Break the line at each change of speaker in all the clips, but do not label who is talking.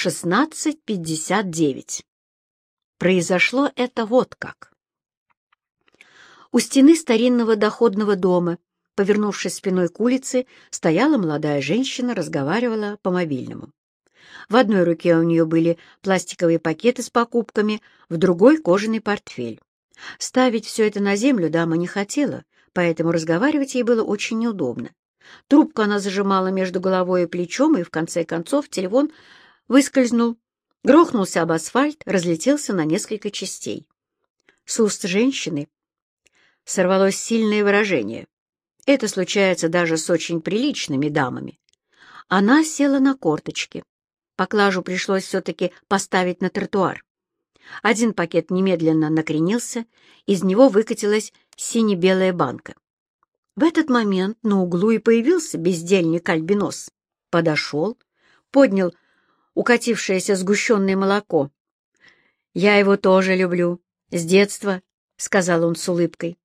16.59. Произошло это вот как. У стены старинного доходного дома, повернувшись спиной к улице, стояла молодая женщина, разговаривала по мобильному. В одной руке у нее были пластиковые пакеты с покупками, в другой — кожаный портфель. Ставить все это на землю дама не хотела, поэтому разговаривать ей было очень неудобно. Трубку она зажимала между головой и плечом, и в конце концов телефон выскользнул, грохнулся об асфальт, разлетелся на несколько частей. С уст женщины сорвалось сильное выражение. Это случается даже с очень приличными дамами. Она села на корточки. Поклажу пришлось все-таки поставить на тротуар. Один пакет немедленно накренился, из него выкатилась сине-белая банка. В этот момент на углу и появился бездельник-альбинос. Подошел, поднял укатившееся сгущенное молоко. «Я его тоже люблю. С детства», — сказал он с улыбкой.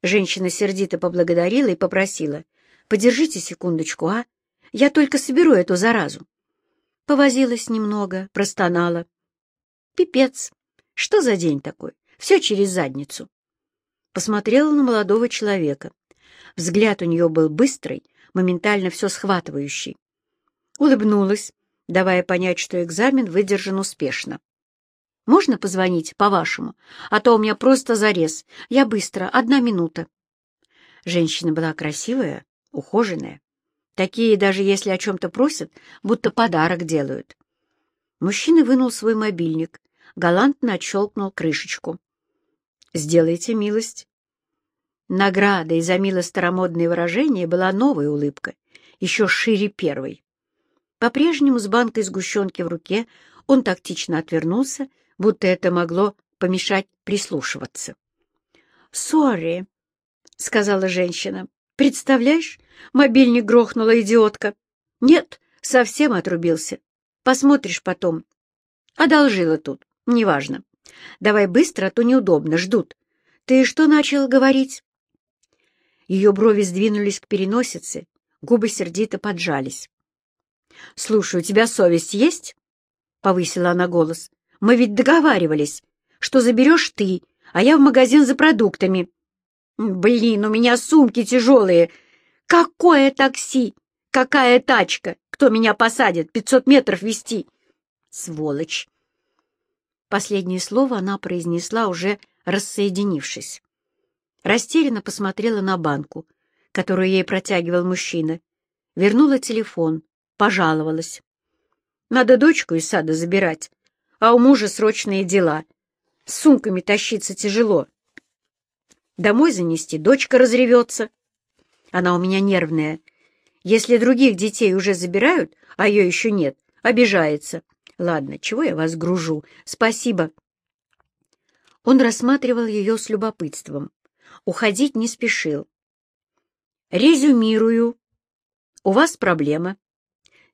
Женщина сердито поблагодарила и попросила. «Подержите секундочку, а? Я только соберу эту заразу». Повозилась немного, простонала. «Пипец! Что за день такой? Все через задницу». Посмотрела на молодого человека. Взгляд у нее был быстрый, моментально все схватывающий. Улыбнулась, давая понять, что экзамен выдержан успешно. «Можно позвонить, по-вашему? А то у меня просто зарез. Я быстро, одна минута». Женщина была красивая, ухоженная. Такие, даже если о чем-то просят, будто подарок делают. Мужчина вынул свой мобильник, галантно отщелкнул крышечку. «Сделайте милость». Наградой за мило старомодное выражение была новая улыбка, еще шире первой. По-прежнему с банкой сгущенки в руке он тактично отвернулся, будто это могло помешать прислушиваться. «Сори», — сказала женщина. «Представляешь, мобильник грохнула идиотка». «Нет, совсем отрубился. Посмотришь потом». «Одолжила тут, неважно. Давай быстро, а то неудобно, ждут. Ты что начал говорить?» Ее брови сдвинулись к переносице, губы сердито поджались. «Слушай, у тебя совесть есть?» — повысила она голос. «Мы ведь договаривались, что заберешь ты, а я в магазин за продуктами». «Блин, у меня сумки тяжелые. Какое такси? Какая тачка? Кто меня посадит? Пятьсот метров вести?» «Сволочь!» Последнее слово она произнесла, уже рассоединившись. Растерянно посмотрела на банку, которую ей протягивал мужчина, вернула телефон, пожаловалась. Надо дочку из сада забирать, а у мужа срочные дела. С сумками тащиться тяжело. Домой занести дочка разревется. Она у меня нервная. Если других детей уже забирают, а ее еще нет, обижается. Ладно, чего я вас гружу? Спасибо. Он рассматривал ее с любопытством. Уходить не спешил. Резюмирую. У вас проблема.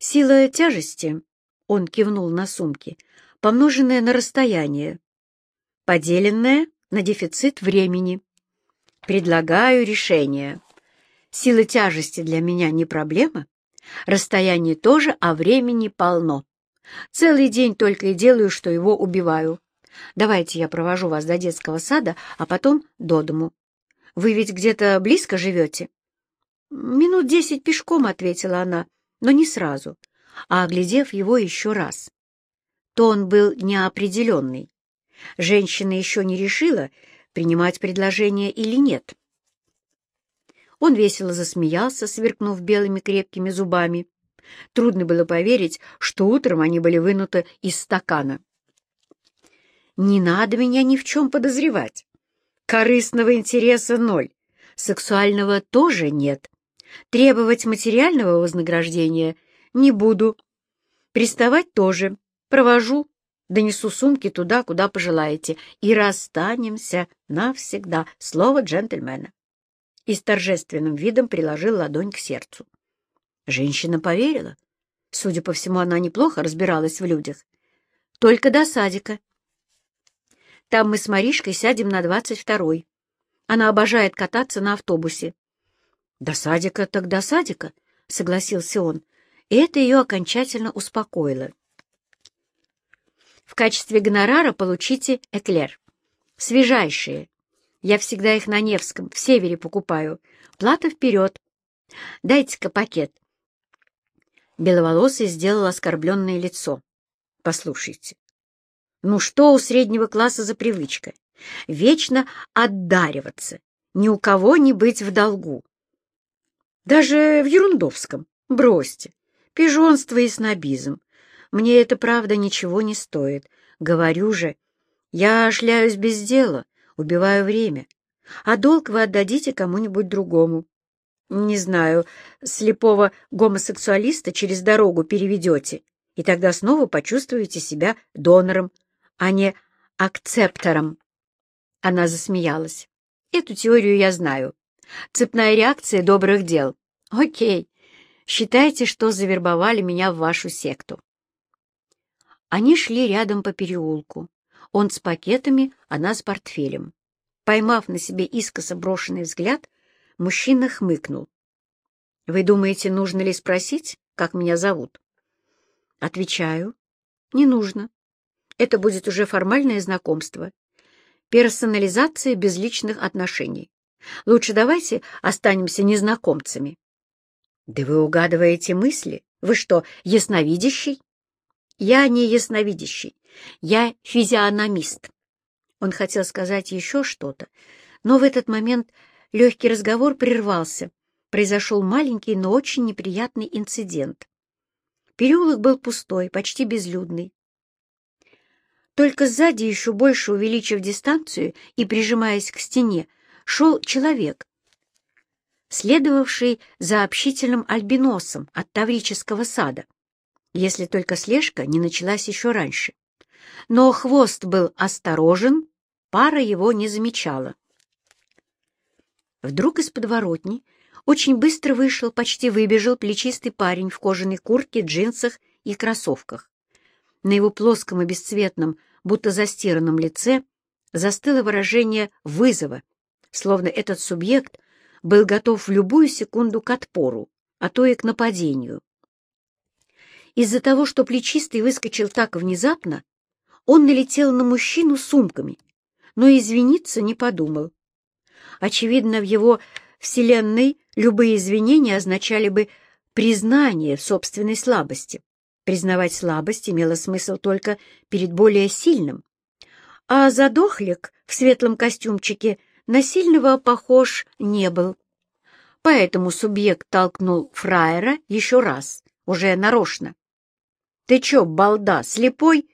Сила тяжести, он кивнул на сумки, помноженная на расстояние, поделенная на дефицит времени. Предлагаю решение. Сила тяжести для меня не проблема, расстояние тоже, а времени полно. Целый день только и делаю, что его убиваю. Давайте я провожу вас до детского сада, а потом до дому. Вы ведь где-то близко живете? Минут десять пешком, — ответила она но не сразу, а оглядев его еще раз. То он был неопределенный. Женщина еще не решила, принимать предложение или нет. Он весело засмеялся, сверкнув белыми крепкими зубами. Трудно было поверить, что утром они были вынуты из стакана. «Не надо меня ни в чем подозревать. Корыстного интереса ноль, сексуального тоже нет. Требовать материального вознаграждения не буду. Приставать тоже. Провожу, донесу сумки туда, куда пожелаете, и расстанемся навсегда. Слово джентльмена. И с торжественным видом приложил ладонь к сердцу. Женщина поверила. Судя по всему, она неплохо разбиралась в людях. Только до садика. Там мы с Маришкой сядем на двадцать второй. Она обожает кататься на автобусе. «До садика так до садика», — согласился он, и это ее окончательно успокоило. В качестве гонорара получите эклер. Свежайшие. Я всегда их на Невском, в Севере покупаю. Плата вперед. Дайте-ка пакет. Беловолосый сделал оскорбленное лицо. Послушайте, ну что у среднего класса за привычка? Вечно отдариваться, ни у кого не быть в долгу. Даже в Ерундовском. Бросьте. Пижонство и снобизм. Мне это, правда, ничего не стоит. Говорю же, я шляюсь без дела, убиваю время. А долг вы отдадите кому-нибудь другому. Не знаю, слепого гомосексуалиста через дорогу переведете, и тогда снова почувствуете себя донором, а не акцептором. Она засмеялась. Эту теорию я знаю. Цепная реакция добрых дел. Окей. Считайте, что завербовали меня в вашу секту. Они шли рядом по переулку. Он с пакетами, она с портфелем. Поймав на себе искоса брошенный взгляд, мужчина хмыкнул. «Вы думаете, нужно ли спросить, как меня зовут?» Отвечаю. «Не нужно. Это будет уже формальное знакомство. Персонализация без личных отношений. Лучше давайте останемся незнакомцами». «Да вы угадываете мысли? Вы что, ясновидящий?» «Я не ясновидящий, я физиономист». Он хотел сказать еще что-то, но в этот момент легкий разговор прервался. Произошел маленький, но очень неприятный инцидент. Переулок был пустой, почти безлюдный. Только сзади, еще больше увеличив дистанцию и прижимаясь к стене, шел человек, следовавший за общительным альбиносом от Таврического сада если только слежка не началась еще раньше. Но хвост был осторожен, пара его не замечала. Вдруг из подворотни очень быстро вышел, почти выбежал плечистый парень в кожаной куртке, джинсах и кроссовках. На его плоском и бесцветном, будто застиранном лице застыло выражение вызова, словно этот субъект был готов в любую секунду к отпору, а то и к нападению. Из-за того, что плечистый выскочил так внезапно, он налетел на мужчину сумками, но извиниться не подумал. Очевидно, в его вселенной любые извинения означали бы признание собственной слабости. Признавать слабость имело смысл только перед более сильным. А задохлик в светлом костюмчике на сильного похож не был. Поэтому субъект толкнул фраера еще раз, уже нарочно. Ты чё, балда, слепой?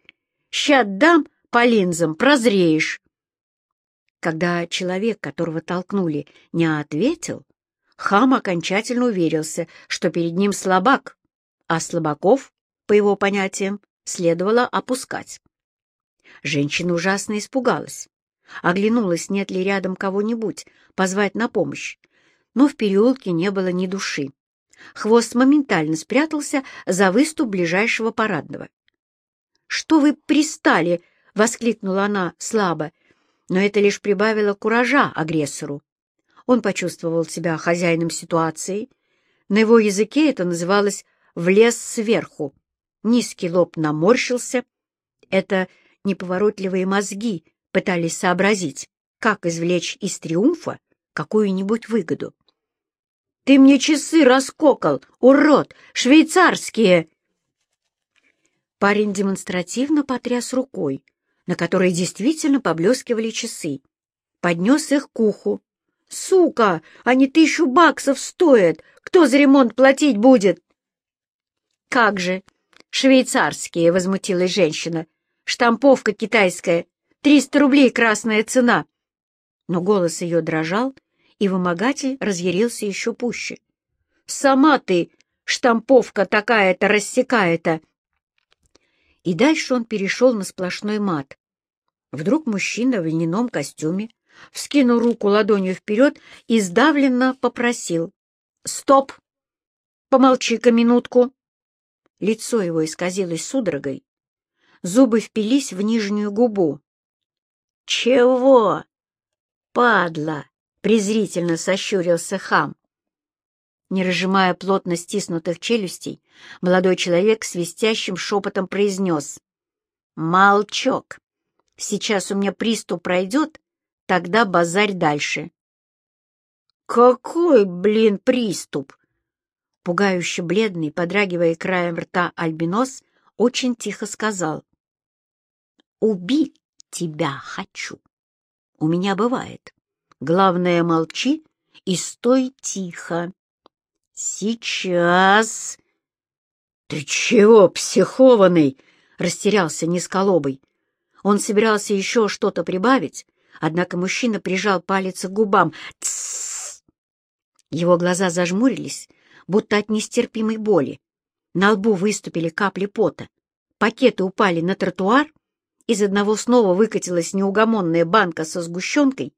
Ща дам по линзам, прозреешь. Когда человек, которого толкнули, не ответил, хам окончательно уверился, что перед ним слабак, а слабаков, по его понятиям, следовало опускать. Женщина ужасно испугалась. Оглянулась, нет ли рядом кого-нибудь, позвать на помощь. Но в переулке не было ни души. Хвост моментально спрятался за выступ ближайшего парадного. «Что вы пристали?» — воскликнула она слабо, но это лишь прибавило куража агрессору. Он почувствовал себя хозяином ситуации. На его языке это называлось «влез сверху». Низкий лоб наморщился. Это неповоротливые мозги пытались сообразить, как извлечь из триумфа какую-нибудь выгоду. Ты мне часы раскокал, урод, швейцарские!» Парень демонстративно потряс рукой, на которой действительно поблескивали часы. Поднес их к уху. «Сука! Они тысячу баксов стоят! Кто за ремонт платить будет?» «Как же! Швейцарские!» — возмутилась женщина. «Штамповка китайская! Триста рублей красная цена!» Но голос ее дрожал, и вымогатель разъярился еще пуще. «Сама ты, штамповка такая-то, рассекая-то!» И дальше он перешел на сплошной мат. Вдруг мужчина в льняном костюме вскинул руку ладонью вперед и сдавленно попросил. «Стоп! Помолчи-ка минутку!» Лицо его исказилось судорогой. Зубы впились в нижнюю губу. «Чего? Падла!» презрительно сощурился хам. Не разжимая плотно стиснутых челюстей, молодой человек свистящим шепотом произнес. Молчок. Сейчас у меня приступ пройдет, тогда базарь дальше. Какой, блин, приступ? Пугающе бледный, подрагивая краем рта альбинос, очень тихо сказал. Убить тебя хочу. У меня бывает. Главное, молчи и стой тихо. Сейчас. Ты чего, психованный? Растерялся низколобый. Он собирался еще что-то прибавить, однако мужчина прижал палец к губам. Тссс! Его глаза зажмурились, будто от нестерпимой боли. На лбу выступили капли пота. Пакеты упали на тротуар, из одного снова выкатилась неугомонная банка со сгущенкой,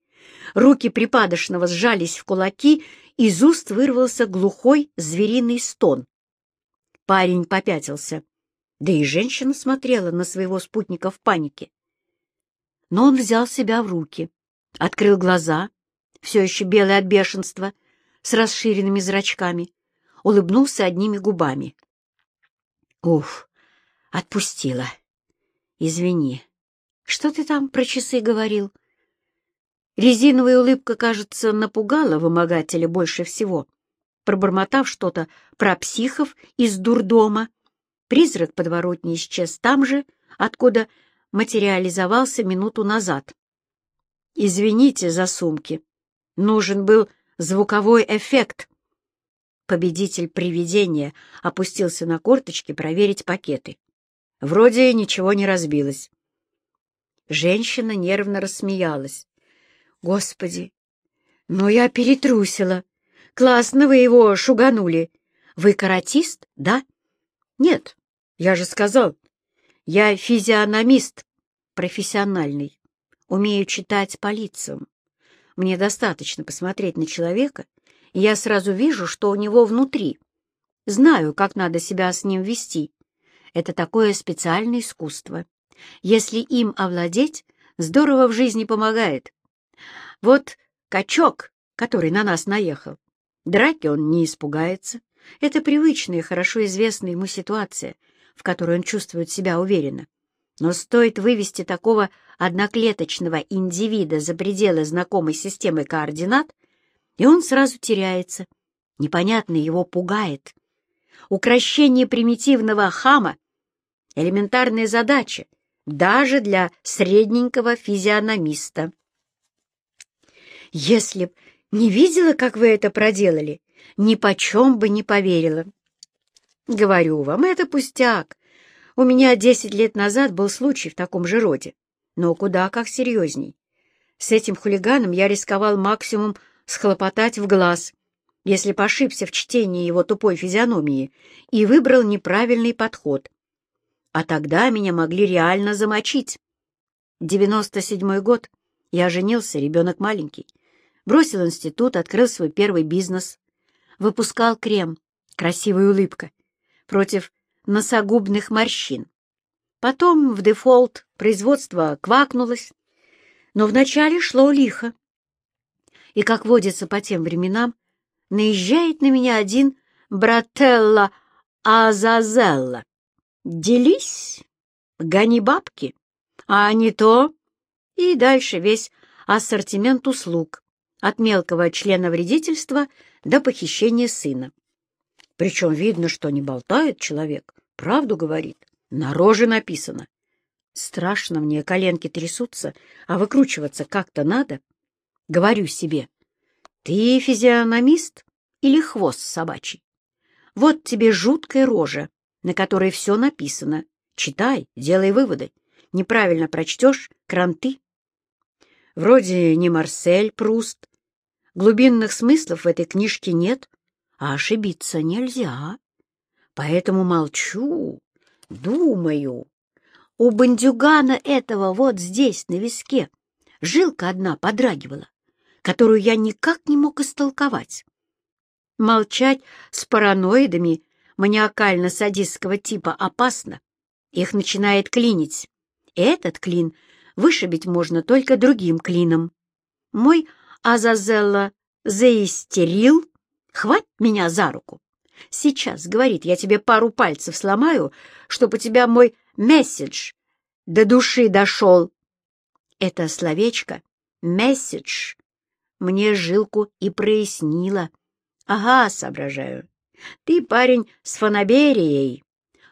руки припадочного сжались в кулаки, из уст вырвался глухой звериный стон. Парень попятился, да и женщина смотрела на своего спутника в панике. Но он взял себя в руки, открыл глаза, все еще белый от бешенства, с расширенными зрачками, улыбнулся одними губами. «Уф, отпустила. Извини. Что ты там про часы говорил?» Резиновая улыбка, кажется, напугала вымогателя больше всего. Пробормотав что-то про психов из дурдома, призрак подворотни исчез там же, откуда материализовался минуту назад. «Извините за сумки. Нужен был звуковой эффект». Победитель привидения опустился на корточки проверить пакеты. Вроде ничего не разбилось. Женщина нервно рассмеялась. «Господи, ну я перетрусила. Классно вы его шуганули. Вы каратист, да?» «Нет, я же сказал, я физиономист профессиональный. Умею читать по лицам. Мне достаточно посмотреть на человека, и я сразу вижу, что у него внутри. Знаю, как надо себя с ним вести. Это такое специальное искусство. Если им овладеть, здорово в жизни помогает. Вот качок, который на нас наехал. Драки он не испугается. Это привычная, хорошо известная ему ситуация, в которой он чувствует себя уверенно. Но стоит вывести такого одноклеточного индивида за пределы знакомой системы координат, и он сразу теряется. Непонятно его пугает. Укращение примитивного хама — элементарная задача даже для средненького физиономиста. Если б не видела, как вы это проделали, ни почем бы не поверила. Говорю вам, это пустяк. У меня десять лет назад был случай в таком же роде, но куда как серьезней. С этим хулиганом я рисковал максимум схлопотать в глаз, если пошибся в чтении его тупой физиономии и выбрал неправильный подход. А тогда меня могли реально замочить. Девяносто седьмой год. Я женился, ребенок маленький. Бросил институт, открыл свой первый бизнес. Выпускал крем, красивая улыбка, против носогубных морщин. Потом в дефолт производство квакнулось, но вначале шло лихо. И, как водится по тем временам, наезжает на меня один брателла Азазелла. Делись, гони бабки, а не то... И дальше весь ассортимент услуг, от мелкого члена вредительства до похищения сына. Причем видно, что не болтает человек, правду говорит, на роже написано. Страшно мне, коленки трясутся, а выкручиваться как-то надо. Говорю себе, ты физиономист или хвост собачий? Вот тебе жуткая рожа, на которой все написано. Читай, делай выводы. Неправильно прочтешь — кранты. Вроде не Марсель Пруст. Глубинных смыслов в этой книжке нет, а ошибиться нельзя. Поэтому молчу, думаю. У бандюгана этого вот здесь, на виске, жилка одна подрагивала, которую я никак не мог истолковать. Молчать с параноидами маниакально-садистского типа опасно. Их начинает клинить. Этот клин вышибить можно только другим клином. Мой Азазелла заистерил, хвать меня за руку. Сейчас, говорит, я тебе пару пальцев сломаю, чтобы у тебя мой месседж до души дошел. Это словечко «месседж» мне жилку и прояснило. Ага, соображаю. Ты парень с фанаберией.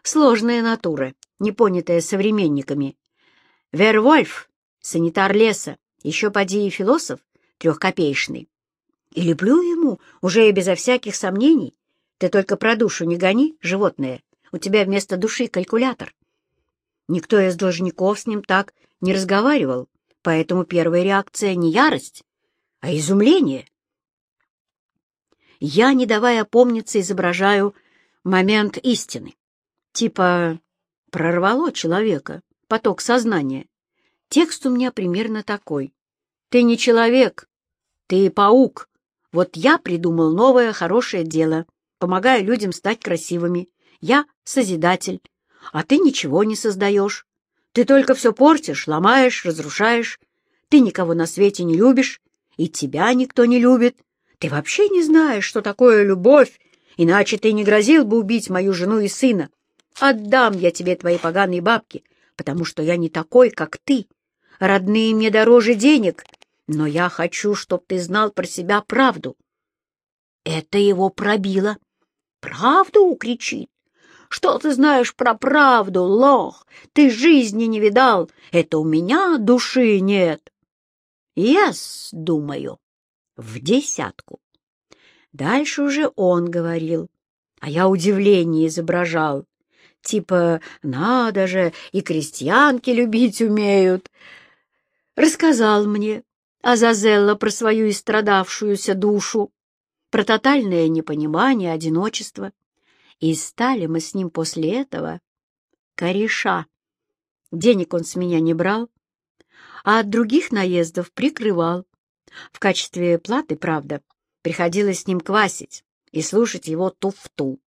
Сложная натура, не понятая современниками. Вервольф, санитар леса, еще поди и философ, трехкопеечный. И люблю ему, уже и безо всяких сомнений. Ты только про душу не гони, животное. У тебя вместо души калькулятор. Никто из должников с ним так не разговаривал, поэтому первая реакция не ярость, а изумление. Я, не давая опомниться, изображаю момент истины. Типа прорвало человека, поток сознания. Текст у меня примерно такой. Ты не человек, ты паук. Вот я придумал новое хорошее дело, помогаю людям стать красивыми. Я созидатель, а ты ничего не создаешь. Ты только все портишь, ломаешь, разрушаешь. Ты никого на свете не любишь, и тебя никто не любит. Ты вообще не знаешь, что такое любовь, иначе ты не грозил бы убить мою жену и сына. Отдам я тебе твои поганые бабки, потому что я не такой, как ты. Родные мне дороже денег, но я хочу, чтоб ты знал про себя правду. Это его пробило. «Правду?» — кричит. «Что ты знаешь про правду, лох? Ты жизни не видал. Это у меня души нет». «Yes», — думаю, — в десятку. Дальше уже он говорил, а я удивление изображал. Типа, надо же, и крестьянки любить умеют. Рассказал мне Азазелла про свою истрадавшуюся душу, про тотальное непонимание, одиночество. И стали мы с ним после этого кореша. Денег он с меня не брал, а от других наездов прикрывал. В качестве платы, правда, приходилось с ним квасить и слушать его туфту.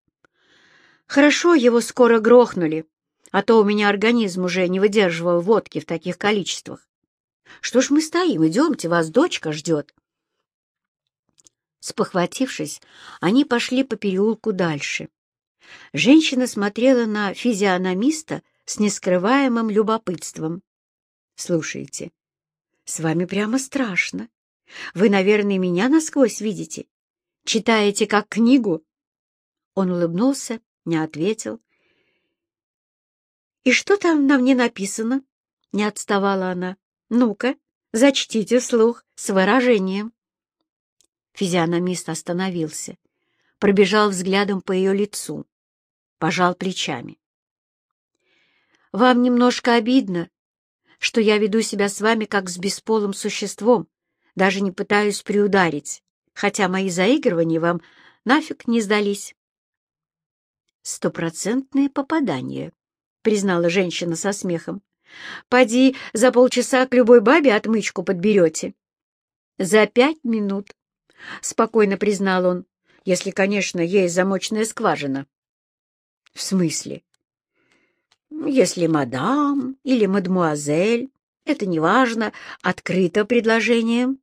Хорошо его скоро грохнули, а то у меня организм уже не выдерживал водки в таких количествах. Что ж мы стоим? Идемте, вас дочка ждет. Спохватившись, они пошли по переулку дальше. Женщина смотрела на физиономиста с нескрываемым любопытством. «Слушайте, с вами прямо страшно. Вы, наверное, меня насквозь видите. Читаете как книгу?» Он улыбнулся, не ответил. «И что там на мне написано?» — не отставала она. «Ну-ка, зачтите вслух с выражением». Физиономист остановился, пробежал взглядом по ее лицу, пожал плечами. «Вам немножко обидно, что я веду себя с вами как с бесполым существом, даже не пытаюсь приударить, хотя мои заигрывания вам нафиг не сдались». «Стопроцентное попадание», — признала женщина со смехом. «Поди, за полчаса к любой бабе отмычку подберете». «За пять минут», — спокойно признал он, если, конечно, есть замочная скважина. — В смысле? — Если мадам или мадмуазель, это неважно, открыто предложением,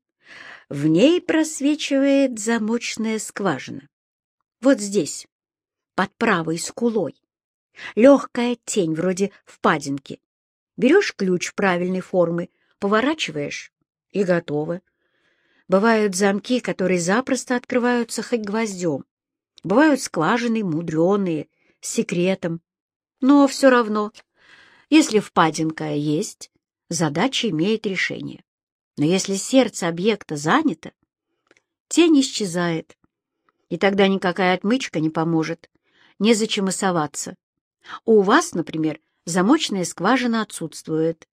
в ней просвечивает замочная скважина. Вот здесь, под правой скулой, легкая тень вроде впадинки. Берешь ключ правильной формы, поворачиваешь — и готово. Бывают замки, которые запросто открываются хоть гвоздем. Бывают скважины мудреные, с секретом. Но все равно, если впадинка есть, задача имеет решение. Но если сердце объекта занято, тень исчезает, и тогда никакая отмычка не поможет, незачем и соваться. У вас, например, замочная скважина отсутствует,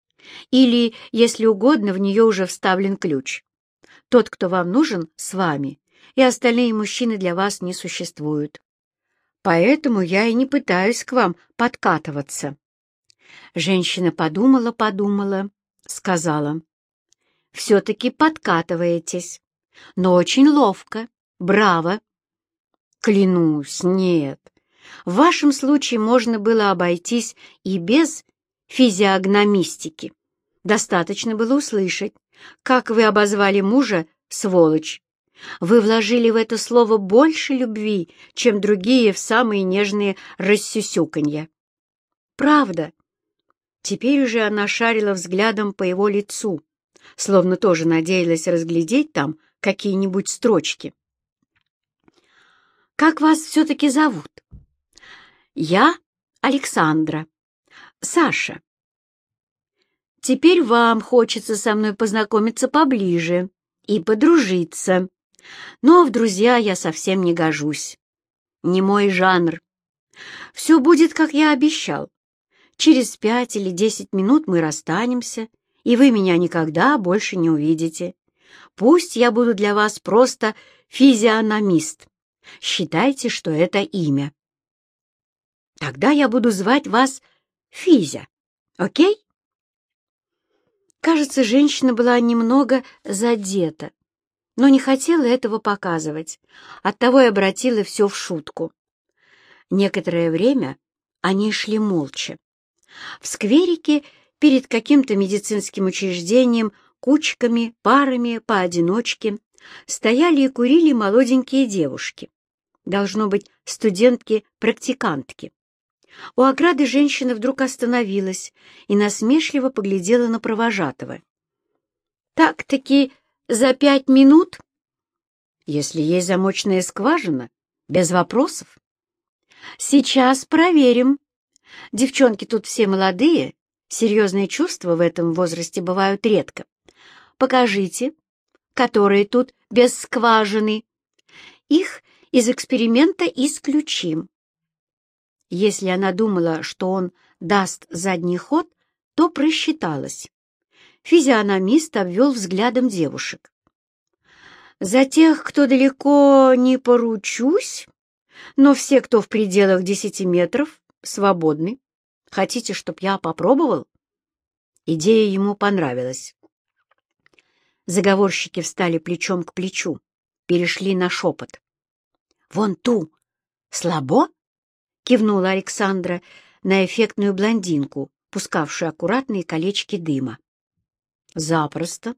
или, если угодно, в нее уже вставлен ключ. Тот, кто вам нужен, с вами, и остальные мужчины для вас не существуют. Поэтому я и не пытаюсь к вам подкатываться. Женщина подумала-подумала, сказала. Все-таки подкатываетесь, но очень ловко, браво. Клянусь, нет. В вашем случае можно было обойтись и без физиогномистики. Достаточно было услышать, как вы обозвали мужа, сволочь? Вы вложили в это слово больше любви, чем другие в самые нежные рассюсюканья. Правда. Теперь уже она шарила взглядом по его лицу, словно тоже надеялась разглядеть там какие-нибудь строчки. «Как вас все-таки зовут?» «Я Александра. Саша. Теперь вам хочется со мной познакомиться поближе и подружиться. Но в друзья я совсем не гожусь. Не мой жанр. Все будет, как я обещал. Через пять или десять минут мы расстанемся, и вы меня никогда больше не увидите. Пусть я буду для вас просто физиономист. Считайте, что это имя. Тогда я буду звать вас Физя, окей? Кажется, женщина была немного задета, но не хотела этого показывать, оттого и обратила все в шутку. Некоторое время они шли молча. В скверике перед каким-то медицинским учреждением кучками, парами, поодиночке стояли и курили молоденькие девушки. Должно быть, студентки-практикантки. У ограды женщина вдруг остановилась и насмешливо поглядела на провожатого. «Так-таки за пять минут?» «Если есть замочная скважина, без вопросов». «Сейчас проверим. Девчонки тут все молодые, серьезные чувства в этом возрасте бывают редко. Покажите, которые тут без скважины. Их из эксперимента исключим. Если она думала, что он даст задний ход, то просчиталась. Физиономист обвел взглядом девушек. «За тех, кто далеко не поручусь, но все, кто в пределах десяти метров, свободны. Хотите, чтоб я попробовал?» Идея ему понравилась. Заговорщики встали плечом к плечу, перешли на шепот. «Вон ту! Слабо?» — кивнула Александра на эффектную блондинку, пускавшую аккуратные колечки дыма. «Запросто.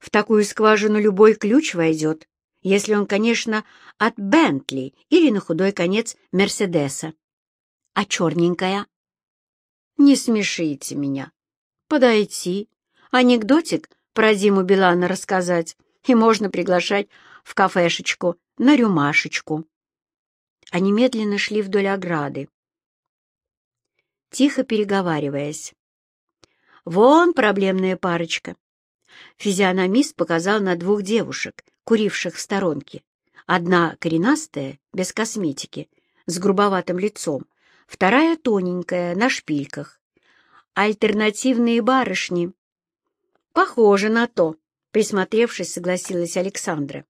В такую скважину любой ключ войдет, если он, конечно, от Бентли или, на худой конец, Мерседеса. А черненькая?» «Не смешите меня. Подойти. Анекдотик про Диму Билана рассказать, и можно приглашать в кафешечку на рюмашечку». Они медленно шли вдоль ограды, тихо переговариваясь. «Вон проблемная парочка!» Физиономист показал на двух девушек, куривших в сторонке. Одна коренастая, без косметики, с грубоватым лицом, вторая тоненькая, на шпильках. Альтернативные барышни. Похоже на то, присмотревшись, согласилась Александра.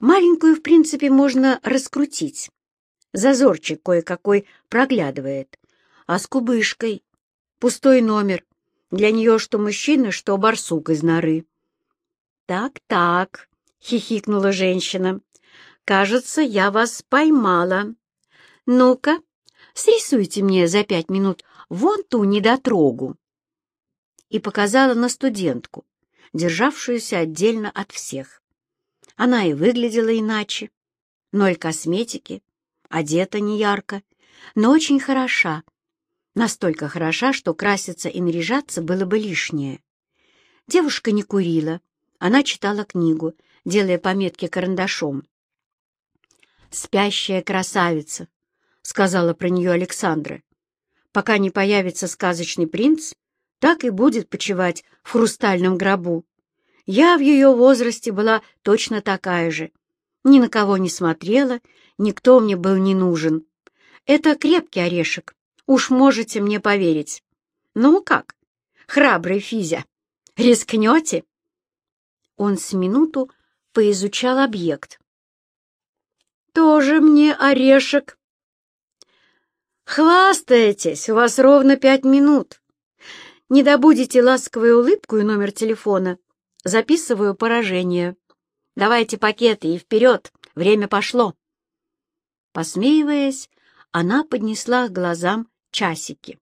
Маленькую, в принципе, можно раскрутить. Зазорчик кое-какой проглядывает. А с кубышкой? Пустой номер. Для нее что мужчина, что барсук из норы. «Так-так», — хихикнула женщина, — «кажется, я вас поймала. Ну-ка, срисуйте мне за пять минут вон ту недотрогу». И показала на студентку, державшуюся отдельно от всех. Она и выглядела иначе. Ноль косметики, одета неярко, но очень хороша. Настолько хороша, что краситься и наряжаться было бы лишнее. Девушка не курила, она читала книгу, делая пометки карандашом. «Спящая красавица», — сказала про нее Александра. «Пока не появится сказочный принц, так и будет почивать в хрустальном гробу. Я в ее возрасте была точно такая же. Ни на кого не смотрела, никто мне был не нужен. Это крепкий орешек, уж можете мне поверить. Ну как, храбрый Физя, рискнете?» Он с минуту поизучал объект. «Тоже мне орешек!» «Хвастаетесь, у вас ровно пять минут. Не добудете ласковую улыбку и номер телефона, Записываю поражение. Давайте пакеты и вперед, время пошло. Посмеиваясь, она поднесла к глазам часики.